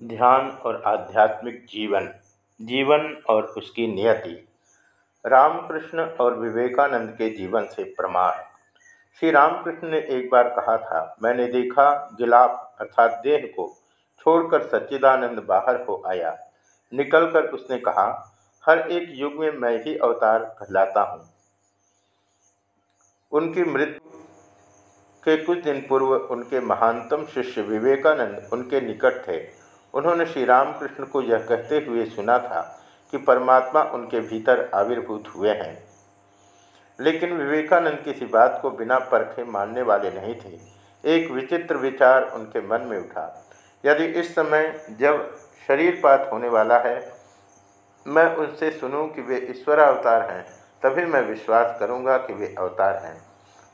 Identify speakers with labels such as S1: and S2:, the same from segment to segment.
S1: ध्यान और आध्यात्मिक जीवन जीवन और उसकी नियति। रामकृष्ण और विवेकानंद के जीवन से प्रमाण। श्री रामकृष्ण ने एक बार कहा था, मैंने देखा गिलाफ अर्थात देह को छोड़कर सच्चिदानंद बाहर हो आया। निकलकर उसने कहा, हर एक युग में मैं ही अवतार कहलाता हूँ। उनकी मृत्यु के कुछ दिन पूर्व उनके महानतम शिष्य विवेकानंद उनके निकट थे। उन्होंने श्री रामकृष्ण को यह कहते हुए सुना था कि परमात्मा उनके भीतर आविर्भूत हुए हैं। लेकिन विवेकानंद किसी बात को बिना परखे मानने वाले नहीं थे। एक विचित्र विचार उनके मन में उठा। यदि इस समय जब शरीरपात होने वाला है, मैं उनसे सुनूं कि वे ईश्वर अवतार हैं, तभी मैं विश्वास करूँगा कि वे अवतार हैं।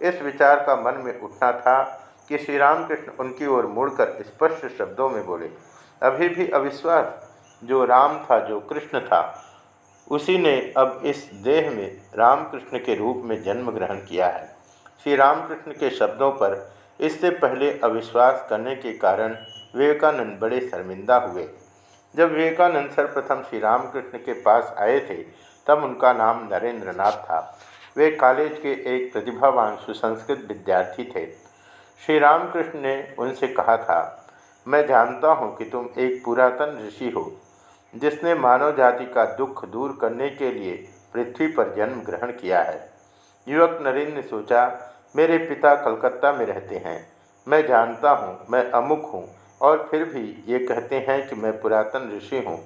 S1: इस विचार का मन में उठना था कि श्री रामकृष्ण उनकी ओर मुड़कर स्पष्ट शब्दों में बोले, अभी भी अविश्वास, जो राम था, जो कृष्ण था, उसी ने अब इस देह में रामकृष्ण के रूप में जन्म ग्रहण किया है। श्री रामकृष्ण के शब्दों पर इससे पहले अविश्वास करने के कारण विवेकानंद बड़े शर्मिंदा हुए। जब विवेकानंद सर्वप्रथम श्री रामकृष्ण के पास आए थे, तब उनका नाम नरेंद्र नाथ था। वे कॉलेज के एक प्रतिभावान सुसंस्कृत विद्यार्थी थे। श्री रामकृष्ण ने उनसे कहा था, मैं जानता हूँ कि तुम एक पुरातन ऋषि हो, जिसने मानव जाति का दुख दूर करने के लिए पृथ्वी पर जन्म ग्रहण किया है। युवक नरेंद्र ने सोचा, मेरे पिता कलकत्ता में रहते हैं। मैं जानता हूँ, मैं अमुक हूँ, और फिर भी ये कहते हैं कि मैं पुरातन ऋषि हूँ।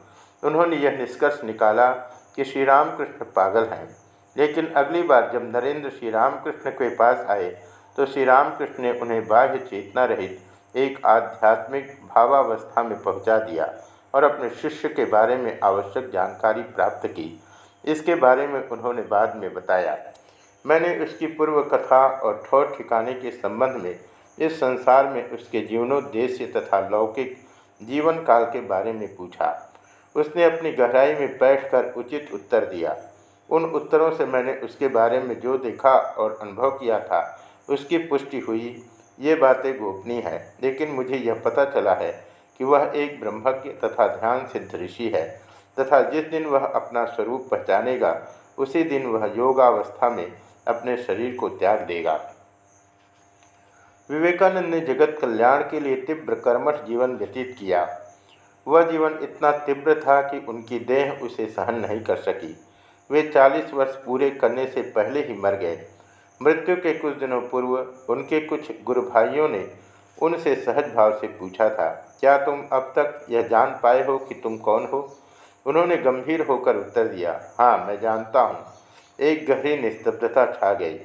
S1: उन्होंने यह निष्कर्ष निकाला कि श्री रामकृष्ण पागल हैं। लेकिन अगली बार जब नरेंद्र श्री रामकृष्ण के पास आए तो श्री रामकृष्ण ने उन्हें बाह्य चेतना रहित एक आध्यात्मिक भावावस्था में पहुँचा दिया और अपने शिष्य के बारे में आवश्यक जानकारी प्राप्त की। इसके बारे में उन्होंने बाद में बताया। मैंने उसकी पूर्व कथा और ठौर ठिकाने के संबंध में इस संसार में उसके जीवनोद्देश्य तथा लौकिक जीवन काल के बारे में पूछा। उसने अपनी गहराई में बैठकर उचित उत्तर दिया। उन उत्तरों से मैंने उसके बारे में जो देखा और अनुभव किया था उसकी पुष्टि हुई। ये बातें गोपनीय है, लेकिन मुझे यह पता चला है कि वह एक ब्रह्मज्ञ तथा ध्यान सिद्ध ऋषि है तथा जिस दिन वह अपना स्वरूप पहचानेगा, उसी दिन वह योगावस्था में अपने शरीर को त्याग देगा। विवेकानंद ने जगत कल्याण के लिए तीव्र कर्मठ जीवन व्यतीत किया। वह जीवन इतना तीव्र था कि उनकी देह उसे सहन नहीं कर सकी। वे चालीस वर्ष पूरे करने से पहले ही मर गए। मृत्यु के कुछ दिनों पूर्व उनके कुछ गुरु भाइयों ने उनसे सहज भाव से पूछा था, क्या तुम अब तक यह जान पाए हो कि तुम कौन हो? उन्होंने गंभीर होकर उत्तर दिया हाँ मैं जानता हूँ। एक गहरी निस्तब्धता छा गई,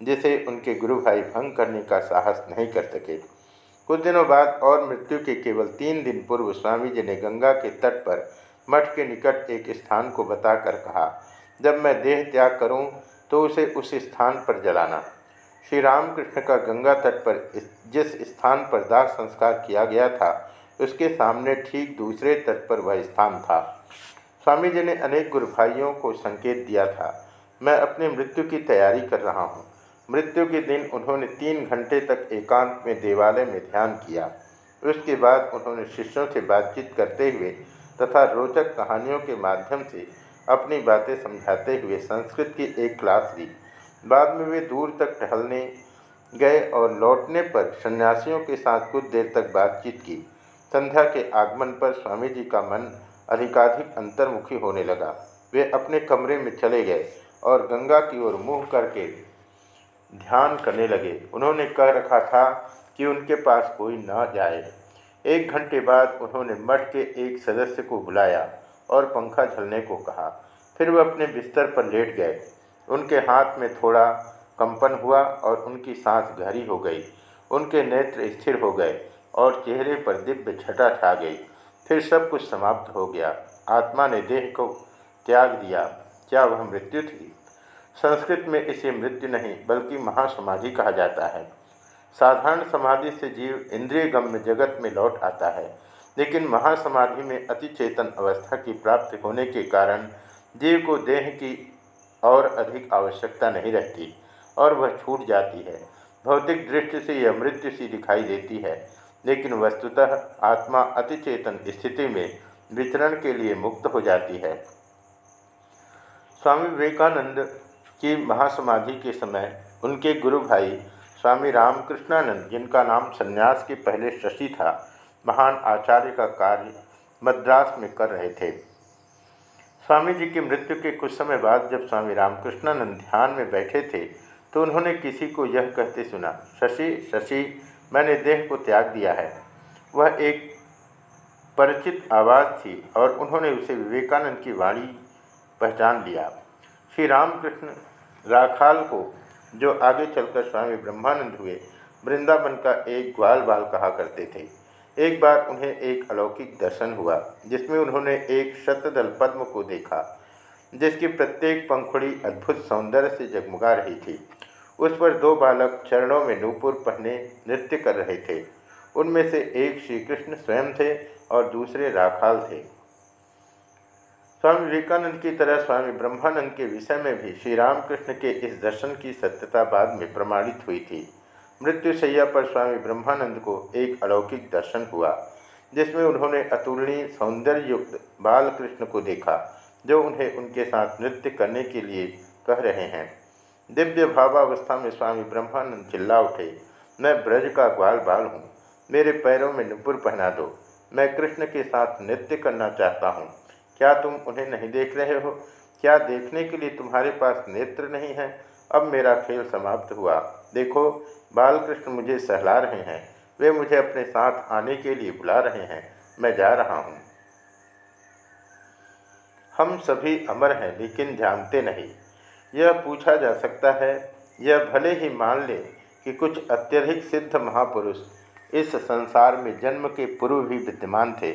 S1: जिसे उनके गुरु भाई भंग करने का साहस नहीं कर सके। कुछ दिनों बाद और मृत्यु के केवल तीन दिन पूर्व स्वामी जी ने गंगा के तट पर मठ के निकट एक स्थान को बताकर कहा, जब मैं देह त्याग करूँ तो उसे उस स्थान पर जलाना। श्री रामकृष्ण का गंगा तट पर जिस स्थान पर दाह संस्कार किया गया था, उसके सामने ठीक दूसरे तट पर वह स्थान था। स्वामी जी ने अनेक गुरु भाइयों को संकेत दिया था, मैं अपनी मृत्यु की तैयारी कर रहा हूँ। मृत्यु के दिन उन्होंने तीन घंटे तक एकांत में देवालय में ध्यान किया। उसके बाद उन्होंने शिष्यों से बातचीत करते हुए तथा रोचक कहानियों के माध्यम से अपनी बातें समझाते हुए संस्कृत की एक क्लास ली। बाद में वे दूर तक टहलने गए और लौटने पर सन्यासियों के साथ कुछ देर तक बातचीत की। संध्या के आगमन पर स्वामी जी का मन अधिकाधिक अंतर्मुखी होने लगा। वे अपने कमरे में चले गए और गंगा की ओर मुँह करके ध्यान करने लगे। उन्होंने कह रखा था कि उनके पास कोई न जाए। एक घंटे बाद उन्होंने मठ के एक सदस्य को बुलाया। और पंखा झलने को कहा। फिर वह अपने बिस्तर पर लेट गए। उनके हाथ में थोड़ा कंपन हुआ और उनकी सांस गहरी हो गई। उनके नेत्र स्थिर हो गए और चेहरे पर दिव्य छटा छा गई। फिर सब कुछ समाप्त हो गया। आत्मा ने देह को त्याग दिया। क्या वह मृत्यु थी? संस्कृत में इसे मृत्यु नहीं, बल्कि महासमाधि कहा जाता है। साधारण समाधि से जीव इंद्रिय गम्य जगत में लौट आता है। लेकिन महासमाधि में अति चेतन अवस्था की प्राप्ति होने के कारण जीव को देह की और अधिक आवश्यकता नहीं रहती और वह छूट जाती है। भौतिक दृष्टि से यह मृत्यु सी दिखाई देती है, लेकिन वस्तुतः आत्मा अतिचेतन स्थिति में विचरण के लिए मुक्त हो जाती है। स्वामी विवेकानंद की महासमाधि के समय उनके गुरु भाई स्वामी रामकृष्णानंद, जिनका नाम सन्यास के पहले शशि था महान आचार्य का कार्य मद्रास में कर रहे थे। स्वामी जी की मृत्यु के कुछ समय बाद जब स्वामी रामकृष्णानंद ध्यान में बैठे थे तो उन्होंने किसी को यह कहते सुना, शशि शशि, मैंने देह को त्याग दिया है। वह एक परिचित आवाज़ थी और उन्होंने उसे विवेकानंद की वाणी पहचान लिया। श्री रामकृष्ण राखाल को, जो आगे चलकर स्वामी ब्रह्मानंद हुए, वृंदावन का एक ग्वाल बाल कहा करते थे। एक बार उन्हें एक अलौकिक दर्शन हुआ, जिसमें उन्होंने एक शतदल पद्म को देखा, जिसकी प्रत्येक पंखुड़ी अद्भुत सौंदर्य से जगमगा रही थी। उस पर दो बालक चरणों में नूपुर पहने नृत्य कर रहे थे। उनमें से एक श्री कृष्ण स्वयं थे और दूसरे राखाल थे। स्वामी विवेकानंद की तरह स्वामी ब्रह्मानंद के विषय में भी श्री रामकृष्ण के इस दर्शन की सत्यता बाद में प्रमाणित हुई थी। मृत्युशैया पर स्वामी ब्रह्मानंद को एक अलौकिक दर्शन हुआ, जिसमें उन्होंने अतुलनीय सौंदर्य युक्त बालकृष्ण को देखा, जो उन्हें उनके साथ नृत्य करने के लिए कह रहे हैं। दिव्य भावावस्था में स्वामी ब्रह्मानंद चिल्ला उठे, मैं ब्रज का ग्वाल बाल हूँ, मेरे पैरों में नुपुर पहना दो, मैं कृष्ण के साथ नृत्य करना चाहता हूँ। क्या तुम उन्हें नहीं देख रहे हो? क्या देखने के लिए तुम्हारे पास नेत्र नहीं है? अब मेरा खेल समाप्त हुआ। देखो बालकृष्ण मुझे सहला रहे हैं। वे मुझे अपने साथ आने के लिए बुला रहे हैं। मैं जा रहा हूँ। हम सभी अमर हैं, लेकिन जानते नहीं। यह पूछा जा सकता है, यह भले ही मान ले कि कुछ अत्यधिक सिद्ध महापुरुष इस संसार में जन्म के पूर्व भी विद्यमान थे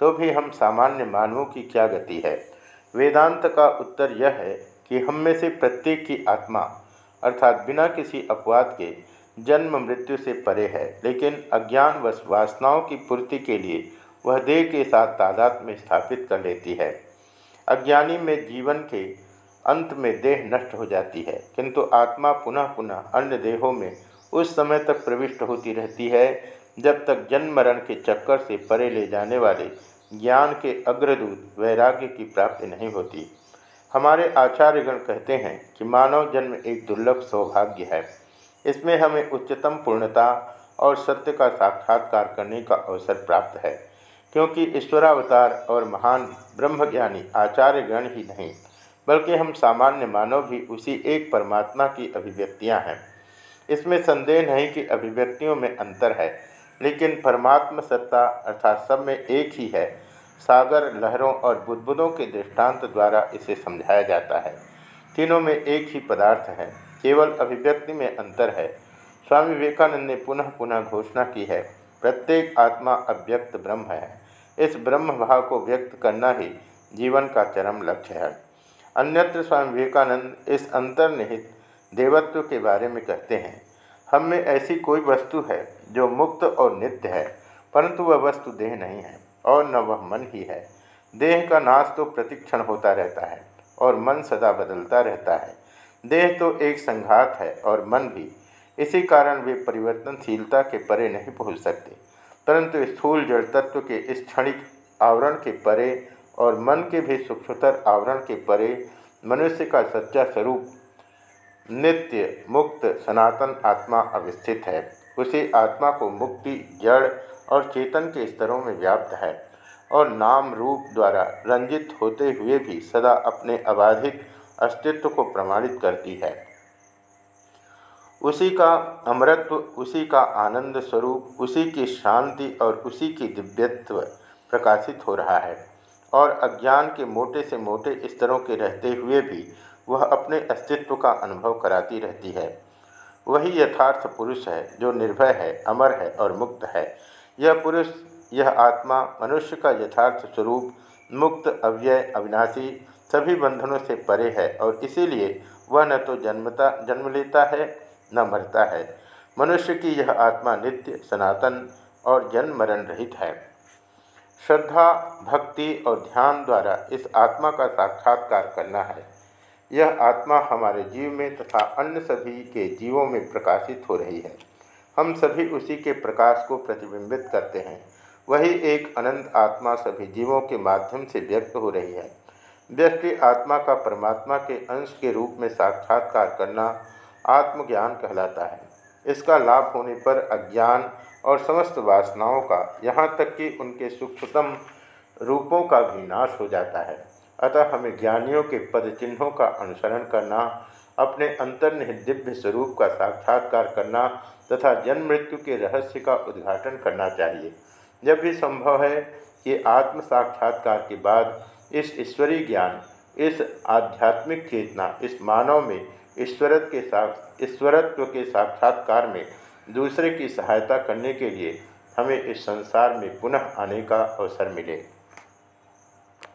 S1: तो भी हम सामान्य मानवों की क्या गति है? वेदांत का उत्तर यह है कि हम में से प्रत्येक की आत्मा, अर्थात बिना किसी अपवाद के जन्म मृत्यु से परे है, लेकिन अज्ञान व वासनाओं की पूर्ति के लिए वह देह के साथ तादाद में स्थापित कर लेती है। अज्ञानी में जीवन के अंत में देह नष्ट हो जाती है, किंतु आत्मा पुनः पुनः अन्य देहों में उस समय तक प्रविष्ट होती रहती है, जब तक जन्म मरण के चक्कर से परे ले जाने वाले ज्ञान के अग्रदूत वैराग्य की प्राप्ति नहीं होती। हमारे आचार्यगण कहते हैं कि मानव जन्म एक दुर्लभ सौभाग्य है। इसमें हमें उच्चतम पूर्णता और सत्य का साक्षात्कार करने का अवसर प्राप्त है, क्योंकि ईश्वरावतार और महान ब्रह्मज्ञानी आचार्य गण ही नहीं, बल्कि हम सामान्य मानव भी उसी एक परमात्मा की अभिव्यक्तियाँ हैं। इसमें संदेह नहीं कि अभिव्यक्तियों में अंतर है, लेकिन परमात्म सत्ता अर्थात सब में एक ही है, सागर, लहरों और बुद्बुदों के दृष्टांत द्वारा इसे समझाया जाता है। तीनों में एक ही पदार्थ है। केवल अभिव्यक्ति में अंतर है। स्वामी विवेकानंद ने पुनः पुनः घोषणा की है, प्रत्येक आत्मा अव्यक्त ब्रह्म है। इस ब्रह्म भाव को व्यक्त करना ही जीवन का चरम लक्ष्य है। अन्यत्र स्वामी विवेकानंद इस अंतर्निहित देवत्व के बारे में कहते हैं, हम में ऐसी कोई वस्तु है जो मुक्त और नित्य है, परंतु वह वस्तु देह नहीं है और न वह मन ही है। देह का नाश तो प्रतिक्षण होता रहता है और मन सदा बदलता रहता है। देह तो एक संघात है और मन भी। इसी कारण वे परिवर्तनशीलता के परे नहीं पहुँच सकते। परंतु स्थूल जड़ तत्व के इस क्षणिक आवरण के परे और मन के भी सूक्ष्मतर आवरण के परे मनुष्य का सच्चा स्वरूप, नित्य मुक्त सनातन आत्मा अवस्थित है। उसी आत्मा को मुक्ति, जड़ और चेतन के स्तरों में व्याप्त है और नाम रूप द्वारा रंजित होते हुए भी सदा अपने अबाधित अस्तित्व को प्रमाणित करती है। उसी का अमृत्व उसी का आनंद स्वरूप, उसी की शांति और उसी की दिव्यत्व प्रकाशित हो रहा है और अज्ञान के मोटे से मोटे स्तरों के रहते हुए भी वह अपने अस्तित्व का अनुभव कराती रहती है। वही यथार्थ पुरुष है जो निर्भय है, अमर है और मुक्त है। यह पुरुष, यह आत्मा मनुष्य का यथार्थ स्वरूप, मुक्त, अव्यय, अविनाशी सभी बंधनों से परे है और इसीलिए वह न तो जन्मता, जन्म लेता है, न मरता है। मनुष्य की यह आत्मा नित्य, सनातन और जन्म मरण रहित है। श्रद्धा, भक्ति और ध्यान द्वारा इस आत्मा का साक्षात्कार करना है। यह आत्मा हमारे जीव में तथा अन्य सभी के जीवों में प्रकाशित हो रही है। हम सभी उसी के प्रकाश को प्रतिबिंबित करते हैं। वही एक अनंत आत्मा सभी जीवों के माध्यम से व्यक्त हो रही है। व्यक्ति आत्मा का परमात्मा के अंश के रूप में साक्षात्कार करना आत्मज्ञान कहलाता है। इसका लाभ होने पर अज्ञान और समस्त वासनाओं का, यहाँ तक कि उनके सूक्ष्मतम रूपों का भी नाश हो जाता है। अतः हमें ज्ञानियों के पद चिन्हों का अनुसरण करना, अपने अंतर्निहित दिव्य स्वरूप का साक्षात्कार करना तथा जन्म मृत्यु के रहस्य का उद्घाटन करना चाहिए। जब भी संभव है कि आत्म साक्षात्कार के बाद इस ईश्वरीय ज्ञान, इस आध्यात्मिक चेतना, इस मानव में ईश्वरत के साथ, ईश्वरत्व के साक्षात्कार में दूसरे की सहायता करने के लिए हमें इस संसार में पुनः आने का अवसर मिले।